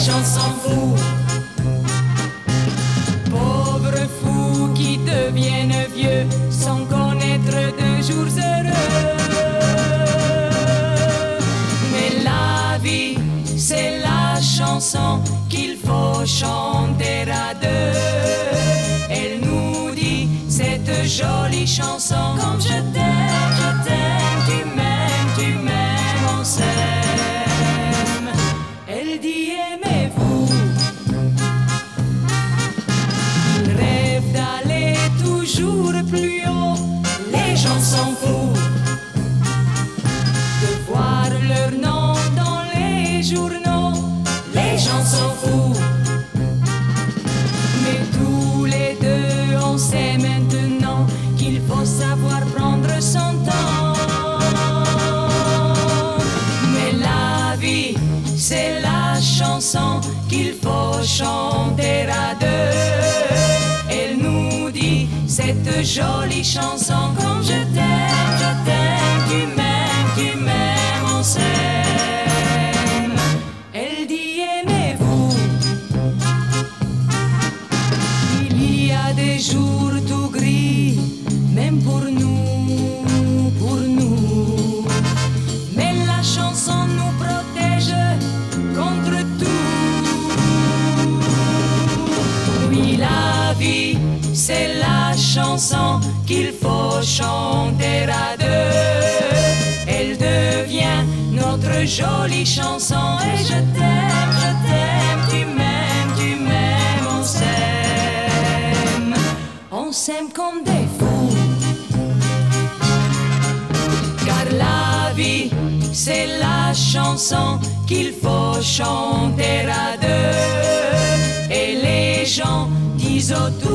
gens s'en foutent. Pauvres fous qui deviennent vieux sans connaître de jours heureux. Mais la vie, c'est la chanson qu'il faut chanter à deux. Elle nous dit cette jolie chanson comme je t'aime, je t'aime, gens s'en foutent. Mais tous les deux, on sait maintenant qu'il faut savoir prendre son temps. Mais la vie, c'est la chanson qu'il faut chanter à deux. Elle nous dit cette jolie chanson comme je t'aime, je t'aime, tu m'aimes, tu m'aimes, on s'aime. Jours tout gris, même pour nous, pour nous. Mais la chanson nous protège contre tout. Oui, la vie, c'est la chanson qu'il faut chanter à deux. Elle devient notre jolie chanson et je t'aime, On s'aime comme des fous. Car la vie, c'est la chanson qu'il faut chanter à deux. Et les gens disent autour